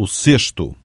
o sexto.